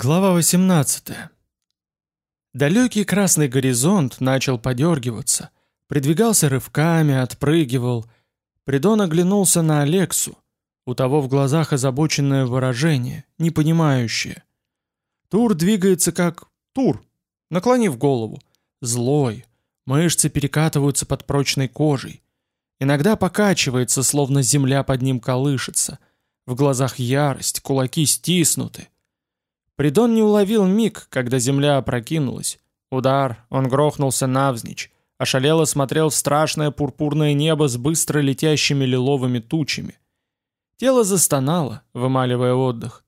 Глава 18. Далекий красный горизонт начал подергиваться, придвигался рывками, отпрыгивал. Придон оглянулся на Алексу. У того в глазах озабоченное выражение, непонимающее. Тур двигается как тур, наклонив голову. Злой. Мышцы перекатываются под прочной кожей. Иногда покачивается, словно земля под ним колышется. В глазах ярость, кулаки стиснуты. Придон не уловил миг, когда земля опрокинулась. Удар, он грохнулся навзничь, ошалело смотрел в страшное пурпурное небо с быстро летящими лиловыми тучами. Тело застонало, вымаливая отдых.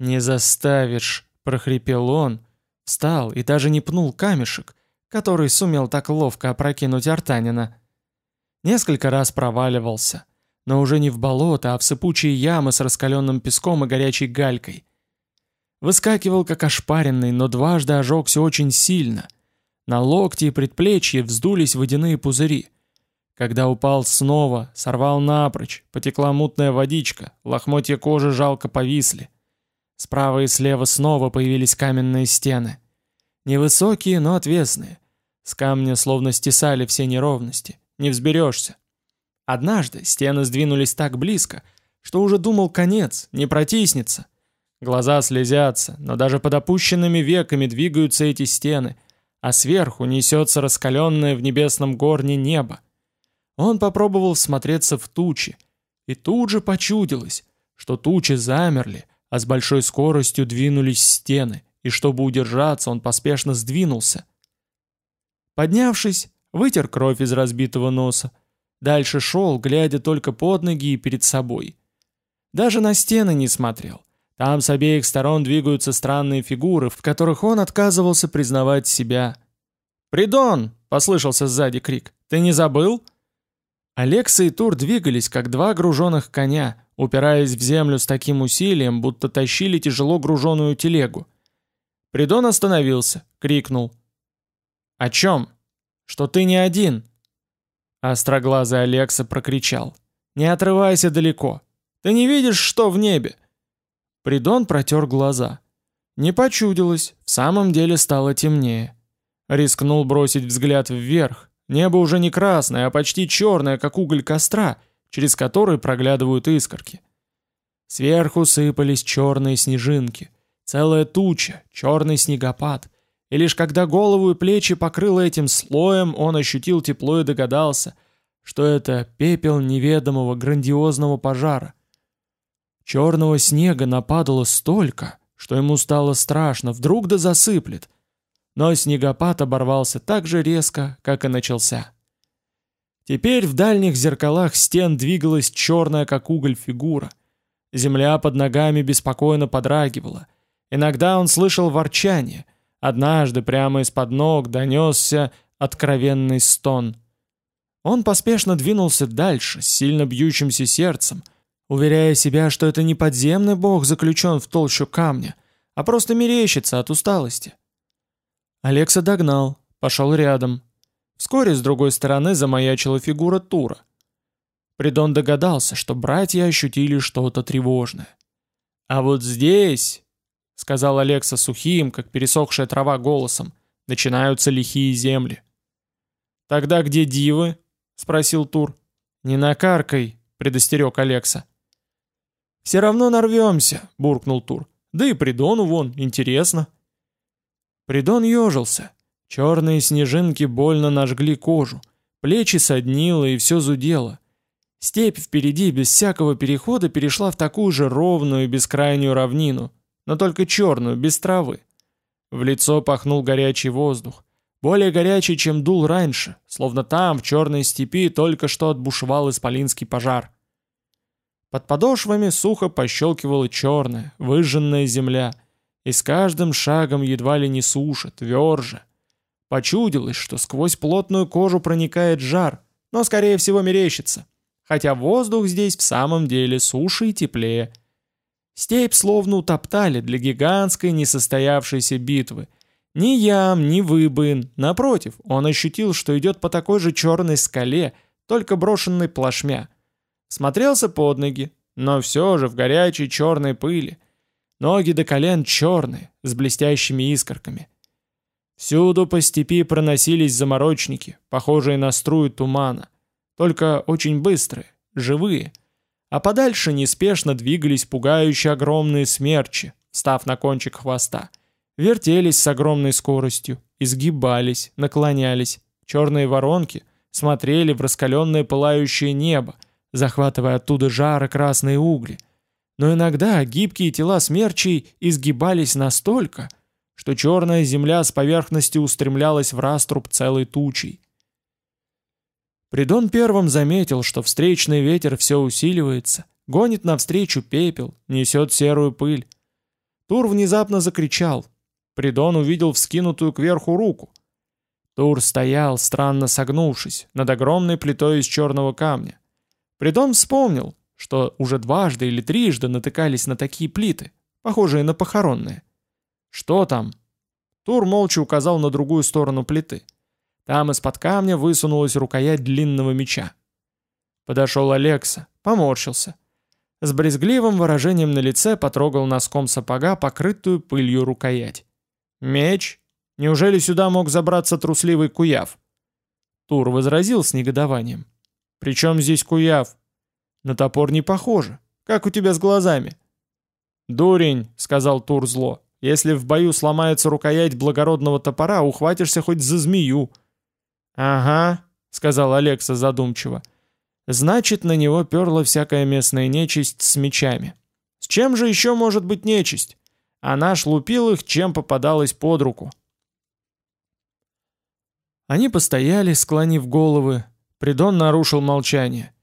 «Не заставишь», — прохрипел он, встал и даже не пнул камешек, который сумел так ловко опрокинуть Артанина. Несколько раз проваливался, но уже не в болото, а в сыпучие ямы с раскаленным песком и горячей галькой — Выскакивал как ошпаренный, но дважды ожегся очень сильно. На локти и предплечье вздулись водяные пузыри. Когда упал снова, сорвал напрочь, потекла мутная водичка, лохмотья кожи жалко повисли. Справа и слева снова появились каменные стены. Невысокие, но отвесные. С камня словно стесали все неровности. Не взберешься. Однажды стены сдвинулись так близко, что уже думал конец, не протиснется. Глаза слезятся, но даже под опущенными веками двигаются эти стены, а сверху несется раскаленное в небесном горне небо. Он попробовал всмотреться в тучи, и тут же почудилось, что тучи замерли, а с большой скоростью двинулись стены, и чтобы удержаться, он поспешно сдвинулся. Поднявшись, вытер кровь из разбитого носа, дальше шел, глядя только под ноги и перед собой. Даже на стены не смотрел — там с обеих сторон двигаются странные фигуры, в которых он отказывался признавать себя. «Придон!» — послышался сзади крик. «Ты не забыл?» Алекса и Тур двигались, как два груженных коня, упираясь в землю с таким усилием, будто тащили тяжело груженную телегу. Придон остановился, крикнул. «О чем? Что ты не один?» Остроглазый Алекса прокричал. «Не отрывайся далеко. Ты не видишь, что в небе? Придон протер глаза. Не почудилось, в самом деле стало темнее. Рискнул бросить взгляд вверх. Небо уже не красное, а почти черное, как уголь костра, через который проглядывают искорки. Сверху сыпались черные снежинки. Целая туча, черный снегопад. И лишь когда голову и плечи покрыло этим слоем, он ощутил тепло и догадался, что это пепел неведомого грандиозного пожара — Черного снега нападало столько, что ему стало страшно, вдруг да засыплет. Но снегопад оборвался так же резко, как и начался. Теперь в дальних зеркалах стен двигалась черная, как уголь, фигура. Земля под ногами беспокойно подрагивала. Иногда он слышал ворчание. Однажды прямо из-под ног донесся откровенный стон. Он поспешно двинулся дальше, с сильно бьющимся сердцем, уверяя себя, что это не подземный бог заключен в толщу камня, а просто мерещится от усталости. Алекса догнал, пошел рядом. Вскоре с другой стороны замаячила фигура Тура. Придон догадался, что братья ощутили что-то тревожное. «А вот здесь», — сказал Алекса сухим, как пересохшая трава голосом, — «начинаются лихие земли». «Тогда где дивы?» — спросил Тур. «Не накаркай», — предостерег Алекса. «Все равно нарвемся», — буркнул Тур. «Да и Придону вон, интересно». Придон ежился. Черные снежинки больно нажгли кожу. Плечи соднило и все зудело. Степь впереди без всякого перехода перешла в такую же ровную бескрайнюю равнину, но только черную, без травы. В лицо пахнул горячий воздух. Более горячий, чем дул раньше, словно там, в черной степи, только что отбушевал исполинский пожар. Под подошвами сухо пощелкивала черная, выжженная земля, и с каждым шагом едва ли не суша, тверже. Почудилось, что сквозь плотную кожу проникает жар, но скорее всего мерещится, хотя воздух здесь в самом деле суше и теплее. Степь словно утоптали для гигантской несостоявшейся битвы. Ни ям, ни выбоин, напротив, он ощутил, что идет по такой же черной скале, только брошенной плашмя. Смотрелся под ноги, но все же в горячей черной пыли. Ноги до колен черные, с блестящими искорками. Всюду по степи проносились заморочники, похожие на струю тумана, только очень быстрые, живые. А подальше неспешно двигались пугающие огромные смерчи, став на кончик хвоста. Вертелись с огромной скоростью, изгибались, наклонялись. Черные воронки смотрели в раскаленное пылающее небо, захватывая оттуда жары красные угли. Но иногда гибкие тела смерчей изгибались настолько, что черная земля с поверхности устремлялась в раструб целой тучей. Придон первым заметил, что встречный ветер все усиливается, гонит навстречу пепел, несет серую пыль. Тур внезапно закричал. Придон увидел вскинутую кверху руку. Тур стоял, странно согнувшись, над огромной плитой из черного камня. Придон вспомнил, что уже дважды или трижды натыкались на такие плиты, похожие на похоронные. «Что там?» Тур молча указал на другую сторону плиты. Там из-под камня высунулась рукоять длинного меча. Подошел Алекса, поморщился. С брезгливым выражением на лице потрогал носком сапога покрытую пылью рукоять. «Меч? Неужели сюда мог забраться трусливый куяв?» Тур возразил с негодованием. «При чем здесь куяв? На топор не похоже. Как у тебя с глазами?» «Дурень», — сказал Тур зло, — «если в бою сломается рукоять благородного топора, ухватишься хоть за змею». «Ага», — сказал Алекса задумчиво. «Значит, на него перла всякая местная нечисть с мечами. С чем же еще может быть нечисть? А наш лупил их, чем попадалось под руку». Они постояли, склонив головы. Придон нарушил молчание.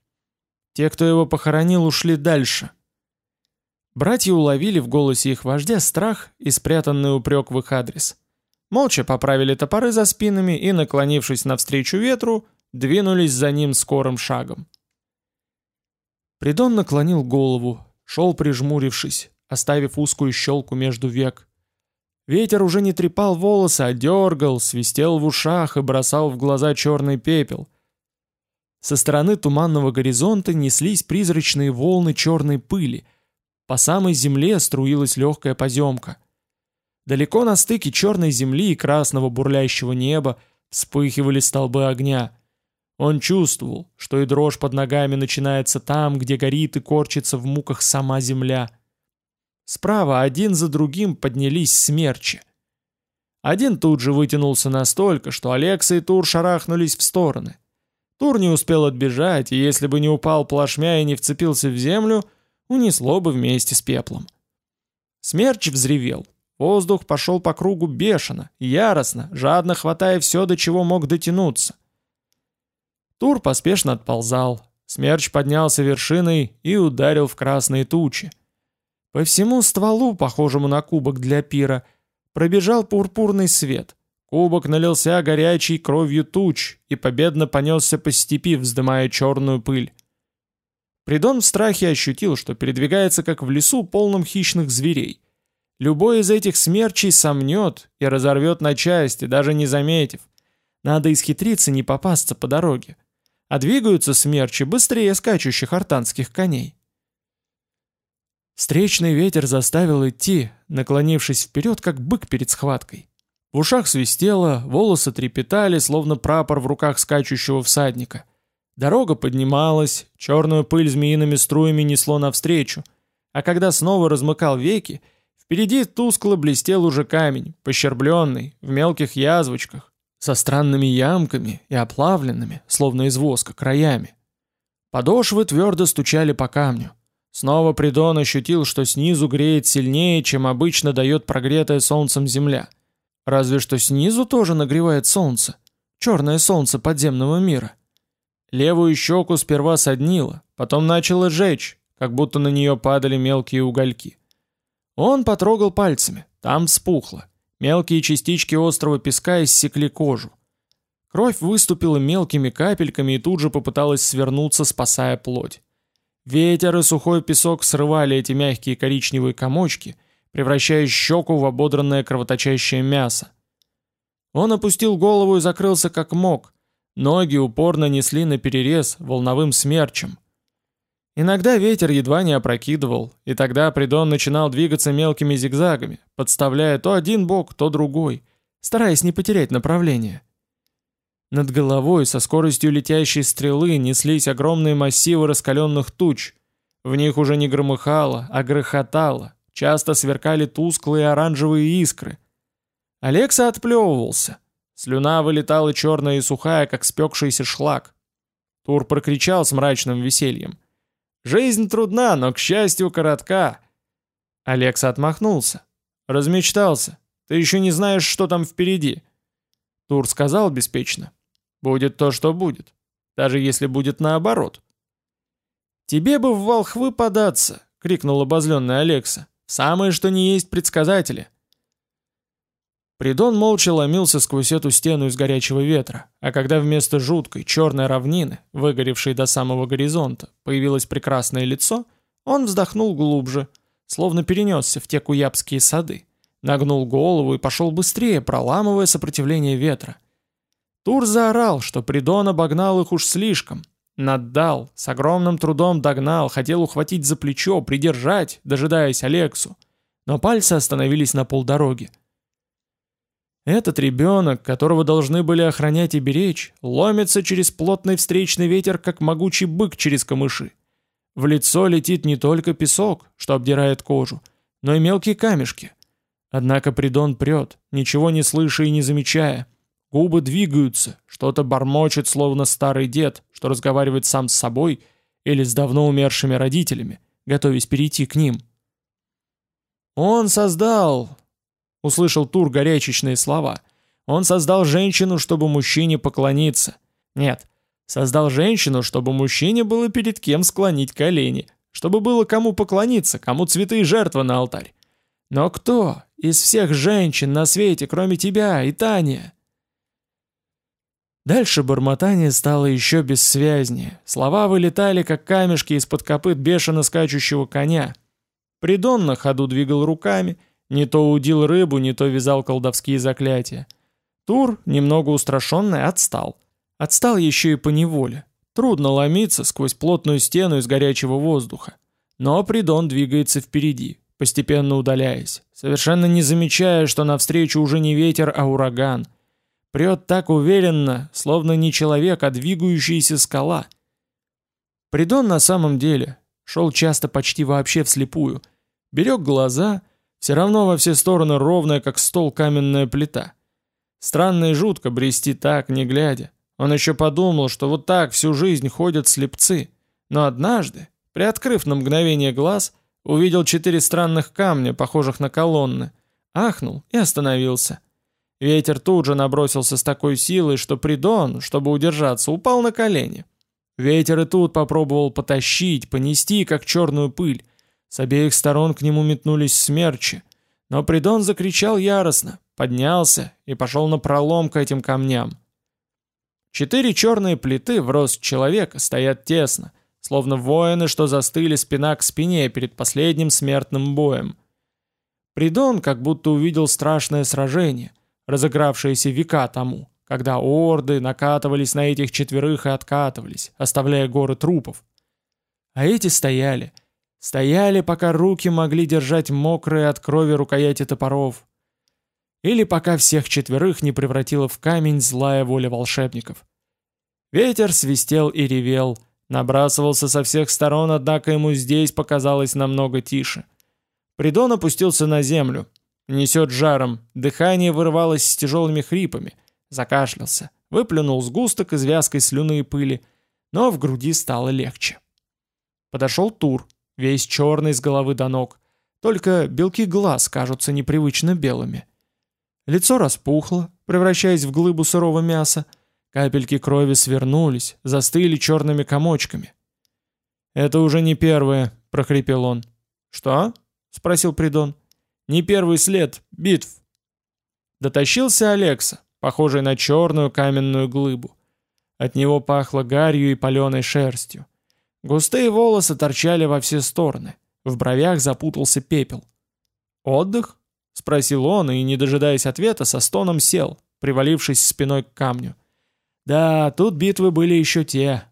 Те, кто его похоронил, ушли дальше. Братья уловили в голосе их вождя страх и спрятанный упрек в их адрес. Молча поправили топоры за спинами и, наклонившись навстречу ветру, двинулись за ним скорым шагом. Придон наклонил голову, шел прижмурившись, оставив узкую щелку между век. Ветер уже не трепал волосы, а дергал, свистел в ушах и бросал в глаза черный пепел — со стороны туманного горизонта неслись призрачные волны черной пыли. По самой земле струилась легкая поземка. Далеко на стыке черной земли и красного бурлящего неба вспыхивали столбы огня. Он чувствовал, что и дрожь под ногами начинается там, где горит и корчится в муках сама земля. Справа один за другим поднялись смерчи. Один тут же вытянулся настолько, что Алекса и Тур шарахнулись в стороны. Тур не успел отбежать, и если бы не упал плашмя и не вцепился в землю, унесло бы вместе с пеплом. Смерч взревел. Воздух пошел по кругу бешено, яростно, жадно хватая все, до чего мог дотянуться. Тур поспешно отползал. Смерч поднялся вершиной и ударил в красные тучи. По всему стволу, похожему на кубок для пира, пробежал пурпурный свет. Кубок налился горячей кровью туч и победно понесся по степи, вздымая черную пыль. Придон в страхе ощутил, что передвигается как в лесу, полном хищных зверей. Любой из этих смерчей сомнет и разорвет на части, даже не заметив. Надо исхитриться не попасться по дороге. А двигаются смерчи быстрее скачущих артанских коней. Встречный ветер заставил идти, наклонившись вперед, как бык перед схваткой. В ушах свистело, волосы трепетали, словно прапор в руках скачущего всадника. Дорога поднималась, черную пыль змеиными струями несло навстречу, а когда снова размыкал веки, впереди тускло блестел уже камень, пощербленный, в мелких язвочках, со странными ямками и оплавленными, словно из воска, краями. Подошвы твердо стучали по камню. Снова Придон ощутил, что снизу греет сильнее, чем обычно дает прогретая солнцем земля — Разве что снизу тоже нагревает солнце. Черное солнце подземного мира. Левую щеку сперва соднило, потом начало жечь, как будто на нее падали мелкие угольки. Он потрогал пальцами, там вспухло. Мелкие частички острого песка иссекли кожу. Кровь выступила мелкими капельками и тут же попыталась свернуться, спасая плоть. Ветер и сухой песок срывали эти мягкие коричневые комочки — превращая щеку в ободранное кровоточащее мясо. Он опустил голову и закрылся как мог. Ноги упорно несли на перерез волновым смерчем. Иногда ветер едва не опрокидывал, и тогда Придон начинал двигаться мелкими зигзагами, подставляя то один бок, то другой, стараясь не потерять направление. Над головой со скоростью летящей стрелы неслись огромные массивы раскаленных туч. В них уже не громыхало, а грохотало, часто сверкали тусклые оранжевые искры. Алекса отплевывался. Слюна вылетала черная и сухая, как спекшийся шлак. Тур прокричал с мрачным весельем. «Жизнь трудна, но, к счастью, коротка!» Алекса отмахнулся. «Размечтался. Ты еще не знаешь, что там впереди». Тур сказал беспечно. «Будет то, что будет. Даже если будет наоборот». «Тебе бы в волхвы податься!» — крикнул обозленный Алекса. «Самое, что не есть предсказатели!» Придон молча ломился сквозь эту стену из горячего ветра, а когда вместо жуткой черной равнины, выгоревшей до самого горизонта, появилось прекрасное лицо, он вздохнул глубже, словно перенесся в те куябские сады, нагнул голову и пошел быстрее, проламывая сопротивление ветра. Тур заорал, что Придон обогнал их уж слишком, наддал, с огромным трудом догнал, хотел ухватить за плечо, придержать, дожидаясь Алексу, но пальцы остановились на полдороги. Этот ребенок, которого должны были охранять и беречь, ломится через плотный встречный ветер, как могучий бык через камыши. В лицо летит не только песок, что обдирает кожу, но и мелкие камешки. Однако Придон прет, ничего не слыша и не замечая. Губы двигаются, что-то бормочет, словно старый дед, что разговаривает сам с собой или с давно умершими родителями, готовясь перейти к ним. Он создал, Услышал Тур горячечные слова. Он создал женщину, чтобы мужчине поклониться. Нет, создал женщину, чтобы мужчине было перед кем склонить колени, чтобы было кому поклониться, кому цветы и жертвы на алтарь. Но кто из всех женщин на свете, кроме тебя и Тани? Дальше бормотание стало еще бессвязнее. Слова вылетали, как камешки из-под копыт бешено скачущего коня. Придон на ходу двигал руками — не то удил рыбу, не то вязал колдовские заклятия. Тур, немного устрашенный, отстал. Отстал еще и по неволе. Трудно ломиться сквозь плотную стену из горячего воздуха. Но Придон двигается впереди, постепенно удаляясь, совершенно не замечая, что навстречу уже не ветер, а ураган. Прет так уверенно, словно не человек, а двигающаяся скала. Придон на самом деле шел часто почти вообще вслепую, берег глаза все равно во все стороны ровная, как стол каменная плита. Странно и жутко брести так, не глядя. Он еще подумал, что вот так всю жизнь ходят слепцы. Но однажды, приоткрыв на мгновение глаз, увидел четыре странных камня, похожих на колонны, ахнул и остановился. Ветер тут же набросился с такой силой, что Придон, чтобы удержаться, упал на колени. Ветер и тут попробовал потащить, понести, как черную пыль, с обеих сторон к нему метнулись смерчи, но Придон закричал яростно, поднялся и пошел на пролом к этим камням. Четыре черные плиты в рост человека стоят тесно, словно воины, что застыли спина к спине перед последним смертным боем. Придон как будто увидел страшное сражение, разыгравшееся века тому, когда орды накатывались на этих четверых и откатывались, оставляя горы трупов. А эти стояли, Стояли, пока руки могли держать мокрые от крови рукояти топоров. Или пока всех четверых не превратила в камень злая воля волшебников. Ветер свистел и ревел, набрасывался со всех сторон, однако ему здесь показалось намного тише. Придон опустился на землю. Несет жаром, дыхание вырывалось с тяжелыми хрипами. Закашлялся, выплюнул сгусток из вязкой слюны и пыли, но в груди стало легче. Подошел Тур, весь черный с головы до ног. Только белки глаз кажутся непривычно белыми. Лицо распухло, превращаясь в глыбу сырого мяса. Капельки крови свернулись, застыли черными комочками. «Это уже не первое», — прохрипел он. «Что?» — спросил Придон. «Не первый след битв». Дотащился Алекса, похожий на черную каменную глыбу. От него пахло гарью и паленой шерстью. Густые волосы торчали во все стороны. В бровях запутался пепел. «Отдых?» — спросил он и, не дожидаясь ответа, со стоном сел, привалившись спиной к камню. «Да, тут битвы были еще те».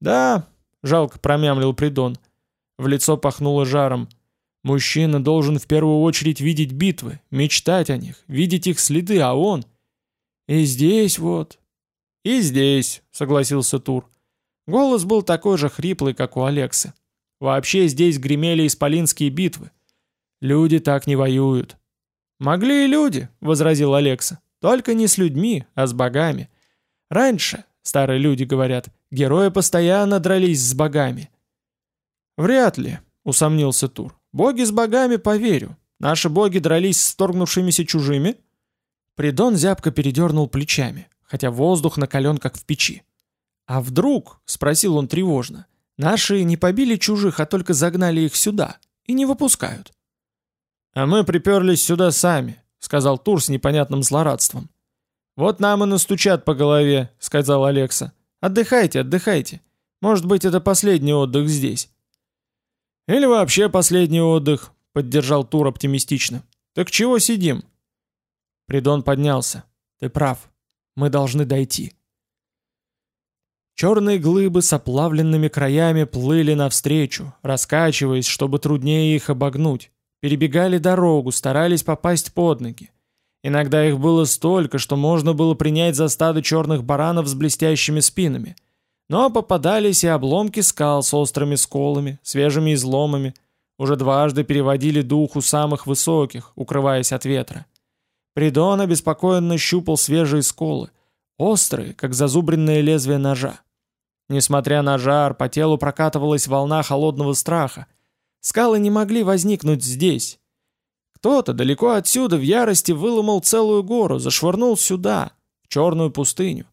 «Да, — жалко промямлил Придон. В лицо пахнуло жаром. Мужчина должен в первую очередь видеть битвы, мечтать о них, видеть их следы, а он... И здесь вот... И здесь, согласился Тур. Голос был такой же хриплый, как у Алексы. Вообще здесь гремели исполинские битвы. Люди так не воюют. «Могли и люди», — возразил Алекса. «Только не с людьми, а с богами. Раньше, старые люди говорят, герои постоянно дрались с богами». «Вряд ли», — усомнился Тур. «Боги с богами, поверю. Наши боги дрались с вторгнувшимися чужими?» Придон зябко передернул плечами, хотя воздух накален, как в печи. «А вдруг?» — спросил он тревожно. «Наши не побили чужих, а только загнали их сюда и не выпускают». «А мы приперлись сюда сами», — сказал Тур с непонятным злорадством. «Вот нам и настучат по голове», — сказал Алекса. «Отдыхайте, отдыхайте. Может быть, это последний отдых здесь». «Или вообще последний отдых», — поддержал Тур оптимистично. «Так чего сидим?» Придон поднялся. «Ты прав. Мы должны дойти». Черные глыбы с оплавленными краями плыли навстречу, раскачиваясь, чтобы труднее их обогнуть. Перебегали дорогу, старались попасть под ноги. Иногда их было столько, что можно было принять за стадо черных баранов с блестящими спинами — но попадались и обломки скал с острыми сколами, свежими изломами. Уже дважды переводили дух у самых высоких, укрываясь от ветра. Придон обеспокоенно щупал свежие сколы, острые, как зазубренное лезвие ножа. Несмотря на жар, по телу прокатывалась волна холодного страха. Скалы не могли возникнуть здесь. Кто-то далеко отсюда в ярости выломал целую гору, зашвырнул сюда, в черную пустыню.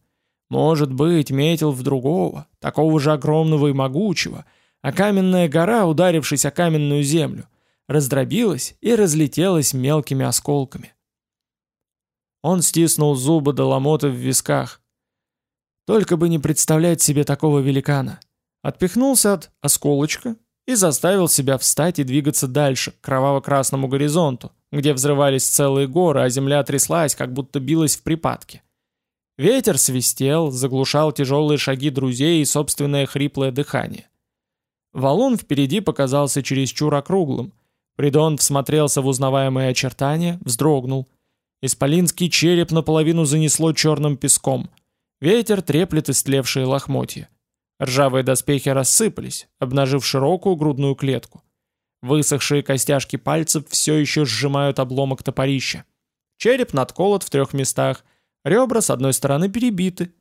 Может быть, метил в другого, такого же огромного и могучего, а каменная гора, ударившись о каменную землю, раздробилась и разлетелась мелкими осколками. Он стиснул зубы до ломота в висках. Только бы не представлять себе такого великана. Отпихнулся от осколочка и заставил себя встать и двигаться дальше, к кроваво-красному горизонту, где взрывались целые горы, а земля тряслась, как будто билась в припадке. Ветер свистел, заглушал тяжелые шаги друзей и собственное хриплое дыхание. Валун впереди показался чересчур округлым. Придон всмотрелся в узнаваемые очертания, вздрогнул. Исполинский череп наполовину занесло черным песком. Ветер треплет истлевшие лохмотья. Ржавые доспехи рассыпались, обнажив широкую грудную клетку. Высохшие костяшки пальцев все еще сжимают обломок топорища. Череп надколот в трех местах — Ребра с одной стороны перебиты,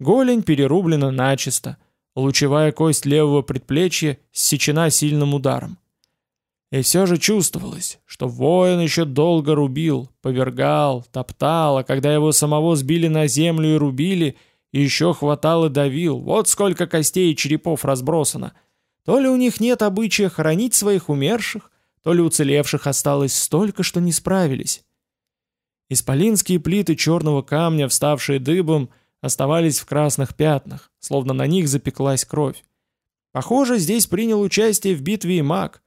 голень перерублена начисто, лучевая кость левого предплечья ссечена сильным ударом. И все же чувствовалось, что воин еще долго рубил, повергал, топтал, а когда его самого сбили на землю и рубили, еще хватал и давил, вот сколько костей и черепов разбросано. То ли у них нет обычая хоронить своих умерших, то ли уцелевших осталось столько, что не справились. Исполинские плиты черного камня, вставшие дыбом, оставались в красных пятнах, словно на них запеклась кровь. Похоже, здесь принял участие в битве и маг.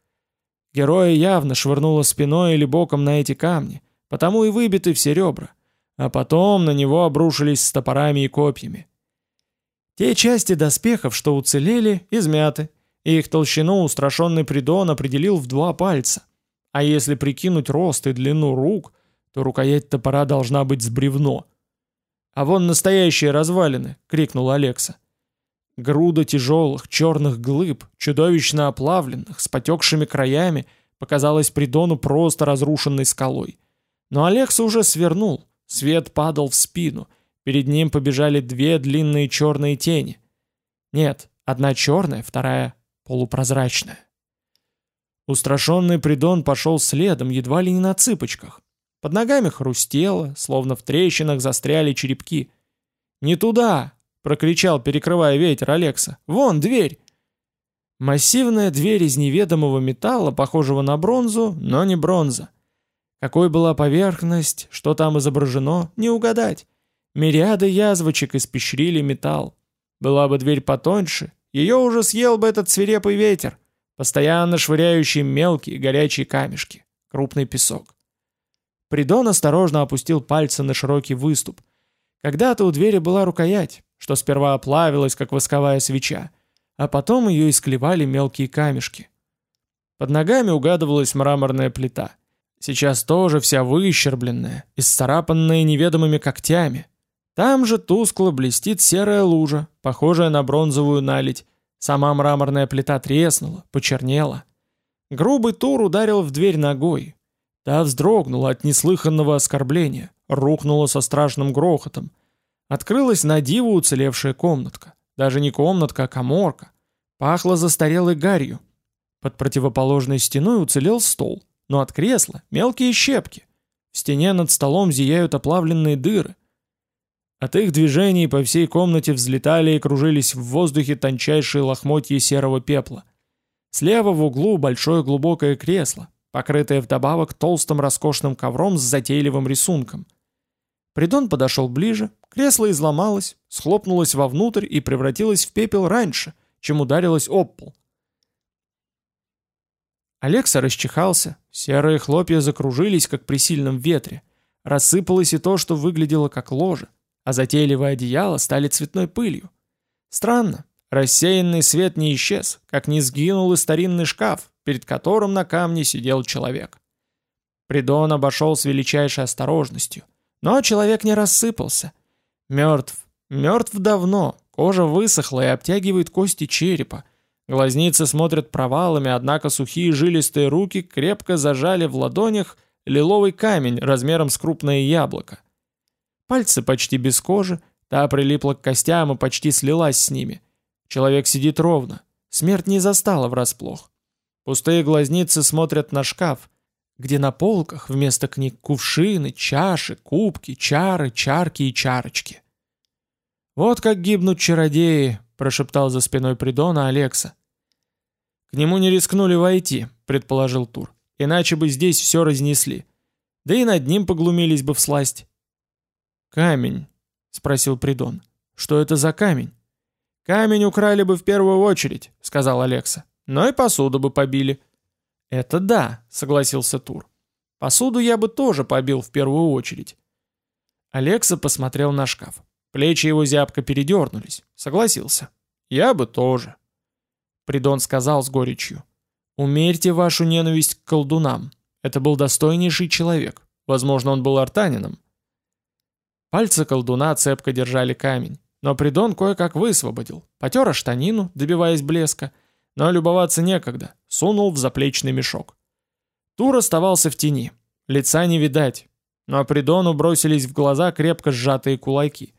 Героя явно швырнуло спиной или боком на эти камни, потому и выбиты все ребра. А потом на него обрушились с топорами и копьями. Те части доспехов, что уцелели, измяты, и их толщину устрашенный Придон определил в два пальца. А если прикинуть рост и длину рук, то рукоять топора должна быть с бревно. «А вон настоящие развалины!» — крикнул Алекса. Груда тяжелых черных глыб, чудовищно оплавленных, с потекшими краями, показалась Придону просто разрушенной скалой. Но Алекса уже свернул, свет падал в спину, перед ним побежали две длинные черные тени. Нет, одна черная, вторая полупрозрачная. Устрашенный Придон пошел следом, едва ли не на цыпочках. Под ногами хрустело, словно в трещинах застряли черепки. «Не туда!» — прокричал, перекрывая ветер Алекса. «Вон дверь!» Массивная дверь из неведомого металла, похожего на бронзу, но не бронза. Какой была поверхность, что там изображено, не угадать. Мириады язвочек испещрили металл. Была бы дверь потоньше, ее уже съел бы этот свирепый ветер, постоянно швыряющий мелкие горячие камешки, крупный песок. Придон осторожно опустил пальцы на широкий выступ. Когда-то у двери была рукоять, что сперва оплавилась, как восковая свеча, а потом ее исклевали мелкие камешки. Под ногами угадывалась мраморная плита. Сейчас тоже вся выщербленная, исцарапанная неведомыми когтями. Там же тускло блестит серая лужа, похожая на бронзовую наледь. Сама мраморная плита треснула, почернела. Грубый тур ударил в дверь ногой. Та вздрогнула от неслыханного оскорбления, рухнула со страшным грохотом. Открылась на диву уцелевшая комнатка. Даже не комнатка, а коморка. Пахло застарелой гарью. Под противоположной стеной уцелел стол, но от кресла мелкие щепки. В стене над столом зияют оплавленные дыры. От их движений по всей комнате взлетали и кружились в воздухе тончайшие лохмотья серого пепла. Слева в углу большое глубокое кресло, покрытое вдобавок толстым роскошным ковром с затейливым рисунком – Придон подошел ближе, кресло изломалось, схлопнулось вовнутрь и превратилось в пепел раньше, чем ударилось об пол. Алекса расчихался, серые хлопья закружились, как при сильном ветре. Рассыпалось и то, что выглядело как ложе, а затейливое одеяло стали цветной пылью. Странно, рассеянный свет не исчез, как не сгинул и старинный шкаф, перед которым на камне сидел человек. Придон обошел с величайшей осторожностью — но человек не рассыпался. Мертв. Мертв давно. Кожа высохла и обтягивает кости черепа. Глазницы смотрят провалами, однако сухие жилистые руки крепко зажали в ладонях лиловый камень размером с крупное яблоко. Пальцы почти без кожи, та прилипла к костям и почти слилась с ними. Человек сидит ровно. Смерть не застала врасплох. Пустые глазницы смотрят на шкаф, где на полках вместо книг кувшины, чаши, кубки, чары, чарки и чарочки. «Вот как гибнут чародеи», — прошептал за спиной Придона Алекса. «К нему не рискнули войти», — предположил Тур, «иначе бы здесь все разнесли. Да и над ним поглумились бы в сласть». «Камень», — спросил Придон. «Что это за камень?» «Камень украли бы в первую очередь», — сказал Алекса. «Но и посуду бы побили». «Это да», — согласился Тур. «Посуду я бы тоже побил в первую очередь». Алекса посмотрел на шкаф. Плечи его зябко передернулись. Согласился. «Я бы тоже». Придон сказал с горечью. «Умерьте вашу ненависть к колдунам. Это был достойнейший человек. Возможно, он был артанином». Пальцы колдуна цепко держали камень, но Придон кое-как высвободил, потер штанину, добиваясь блеска, но любоваться некогда, сунул в заплечный мешок. Тур оставался в тени, лица не видать, но Придону бросились в глаза крепко сжатые кулаки.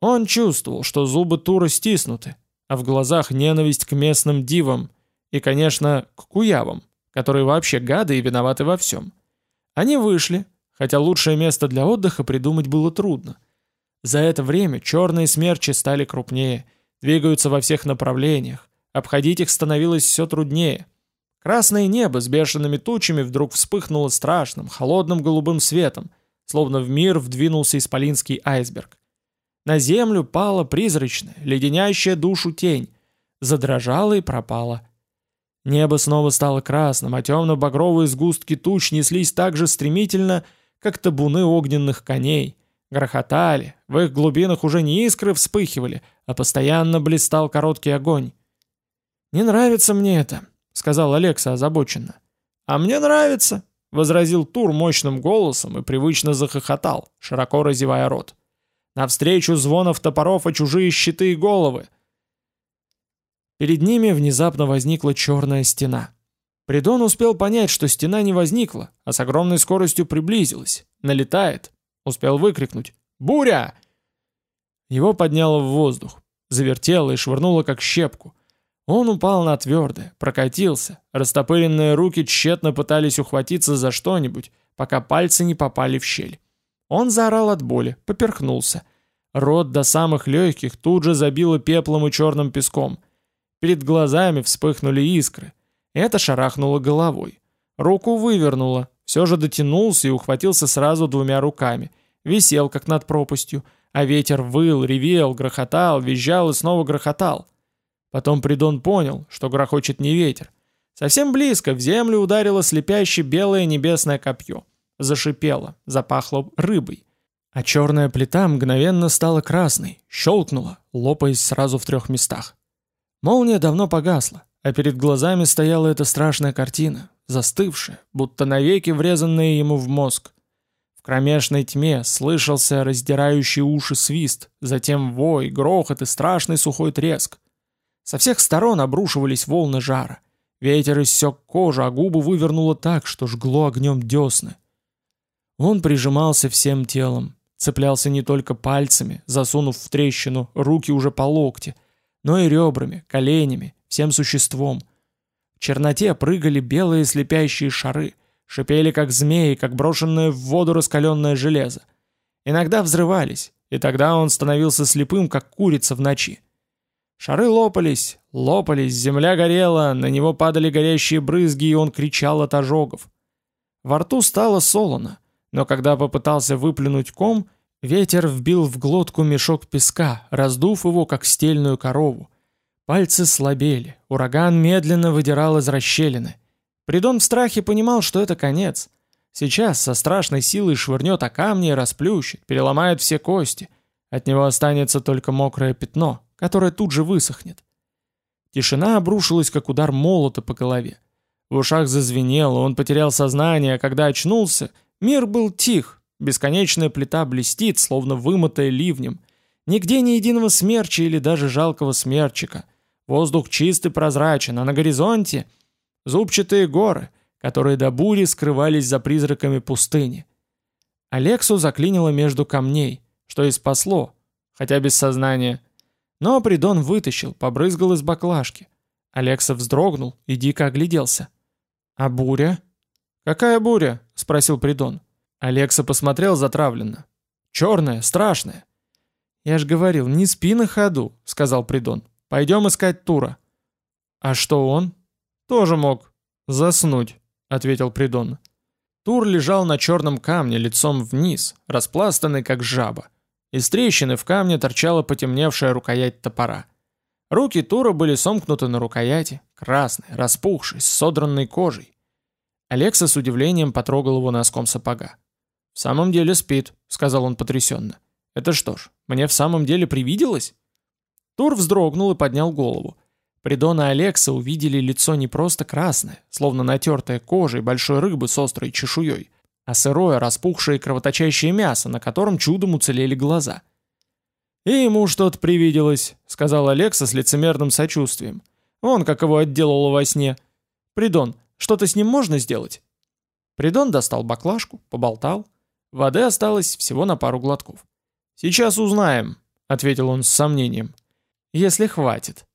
Он чувствовал, что зубы Тура стиснуты, а в глазах ненависть к местным дивам и, конечно, к куявам, которые вообще гады и виноваты во всем. Они вышли, хотя лучшее место для отдыха придумать было трудно. За это время черные смерчи стали крупнее, двигаются во всех направлениях, Обходить их становилось все труднее. Красное небо с бешеными тучами вдруг вспыхнуло страшным, холодным голубым светом, словно в мир вдвинулся исполинский айсберг. На землю пала призрачная, леденящая душу тень, задрожала и пропала. Небо снова стало красным, а темно-багровые сгустки туч неслись так же стремительно, как табуны огненных коней. Грохотали, в их глубинах уже не искры вспыхивали, а постоянно блистал короткий огонь. «Не нравится мне это», — сказал Алекса озабоченно. «А мне нравится», — возразил Тур мощным голосом и привычно захохотал, широко разевая рот. «Навстречу звонов топоров и чужие щиты и головы». Перед ними внезапно возникла черная стена. Придон успел понять, что стена не возникла, а с огромной скоростью приблизилась. Налетает. Успел выкрикнуть «Буря!». Его подняло в воздух, завертело и швырнуло как щепку — он упал на твердое, прокатился, растопыренные руки тщетно пытались ухватиться за что-нибудь, пока пальцы не попали в щель. Он заорал от боли, поперхнулся. Рот до самых легких тут же забило пеплом и черным песком. Перед глазами вспыхнули искры. Это шарахнуло головой. Руку вывернуло, все же дотянулся и ухватился сразу двумя руками. Висел, как над пропастью, а ветер выл, ревел, грохотал, визжал и снова грохотал. Потом Придон понял, что грохочет не ветер. Совсем близко в землю ударило слепящее белое небесное копье. Зашипело, запахло рыбой. А черная плита мгновенно стала красной, щелкнула, лопаясь сразу в трех местах. Молния давно погасла, а перед глазами стояла эта страшная картина, застывшая, будто навеки врезанная ему в мозг. В кромешной тьме слышался раздирающий уши свист, затем вой, грохот и страшный сухой треск. Со всех сторон обрушивались волны жара. Ветер иссек кожу, а губы вывернуло так, что жгло огнем десны. Он прижимался всем телом, цеплялся не только пальцами, засунув в трещину руки уже по локте, но и ребрами, коленями, всем существом. В черноте прыгали белые слепящие шары, шипели как змеи, как брошенное в воду раскаленное железо. Иногда взрывались, и тогда он становился слепым, как курица в ночи. Шары лопались, лопались, земля горела, на него падали горящие брызги, и он кричал от ожогов. Во рту стало солоно, но когда попытался выплюнуть ком, ветер вбил в глотку мешок песка, раздув его, как стельную корову. Пальцы слабели, ураган медленно выдирал из расщелины. Придон в страхе понимал, что это конец. Сейчас со страшной силой швырнет о камни и расплющит, переломает все кости. От него останется только мокрое пятно, которое тут же высохнет. Тишина обрушилась, как удар молота по голове. В ушах зазвенело, он потерял сознание, а когда очнулся — Мир был тих, бесконечная плита блестит, словно вымытая ливнем. Нигде ни единого смерча или даже жалкого смерчика. Воздух чист и прозрачен, а на горизонте зубчатые горы, которые до бури скрывались за призраками пустыни. Алексу заклинило между камней, что и спасло, хотя без сознания. Но Придон вытащил, побрызгал из баклажки. Алекса вздрогнул и дико огляделся. «А буря?» «Какая буря?» — спросил Придон. Алекса посмотрел затравленно. «Черная, страшная». «Я ж говорил, не спи на ходу», — сказал Придон. «Пойдем искать Тура». «А что он?» «Тоже мог заснуть», — ответил Придон. Тур лежал на черном камне лицом вниз, распластанный как жаба. Из трещины в камне торчала потемневшая рукоять топора. Руки Тура были сомкнуты на рукояти, красные, распухшие, с содранной кожей. Алекса с удивлением потрогал его носком сапога. «В самом деле спит», — сказал он потрясенно. «Это что ж, мне в самом деле привиделось?» Тур вздрогнул и поднял голову. Придон Алекса увидели лицо не просто красное, словно натертое кожей большой рыбы с острой чешуей, а сырое, распухшее и кровоточащее мясо, на котором чудом уцелели глаза. «И ему что-то привиделось», — сказал Алекса с лицемерным сочувствием. «Он как его отделал во сне. Придон, что-то с ним можно сделать?» Придон достал баклажку, поболтал. Воды осталось всего на пару глотков. «Сейчас узнаем», — ответил он с сомнением. «Если хватит».